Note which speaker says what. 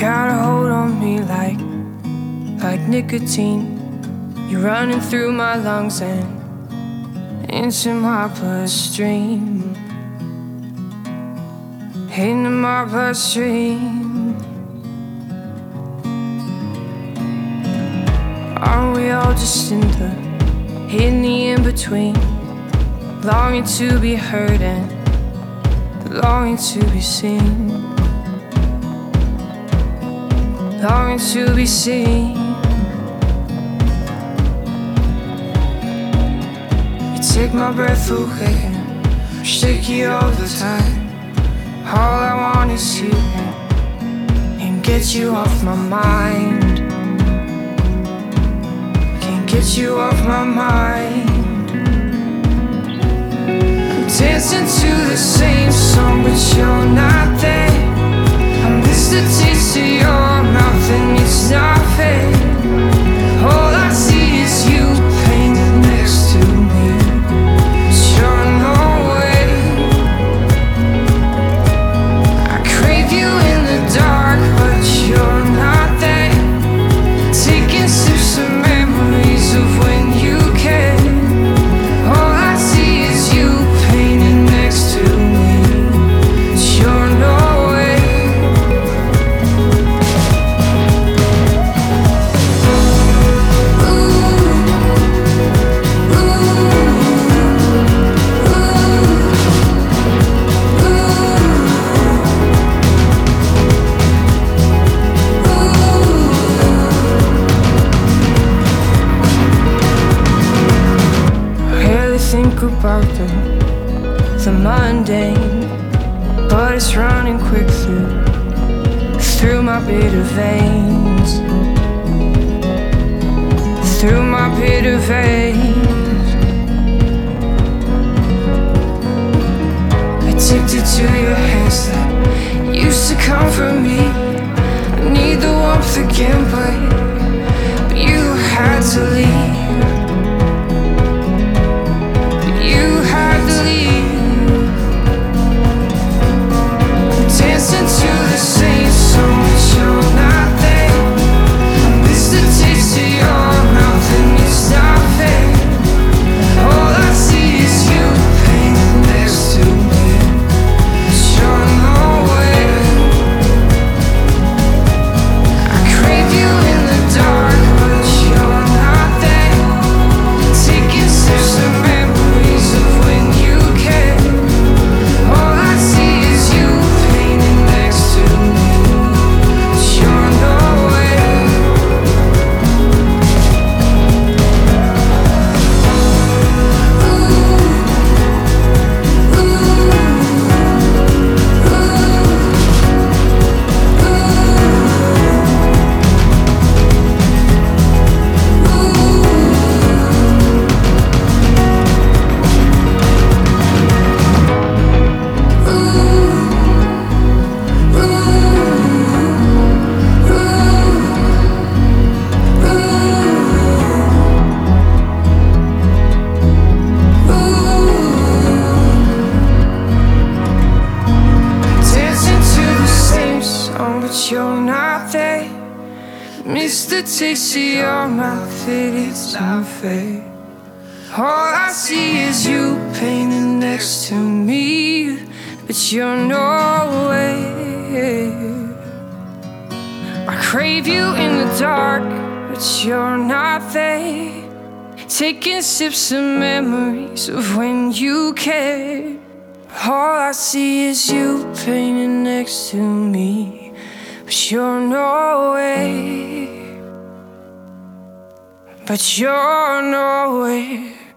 Speaker 1: got a hold on me like, like nicotine. You're running through my lungs and into my bloodstream. Into my bloodstream. Aren't we all just in the, in the in between? Longing to be heard and longing to be seen. Longing to be seen. You take my breath away, shaky all the time. All I want is you and get you off my mind. Can't get you off my mind. Dancing to the same song, but you're not there. I miss the taste of your the, the mundane, but it's running quick through through my bitter veins, through my bitter veins. Addicted to your hands that used to comfort me. I need the warmth again, you're not there. Miss the taste of your mouth, it is not fair. All I see is you painted next to me, but you're nowhere. I crave you in the dark, but you're not there. Taking sips of memories of when you cared. All I see is you painted next to me, but you're nowhere. But you're nowhere.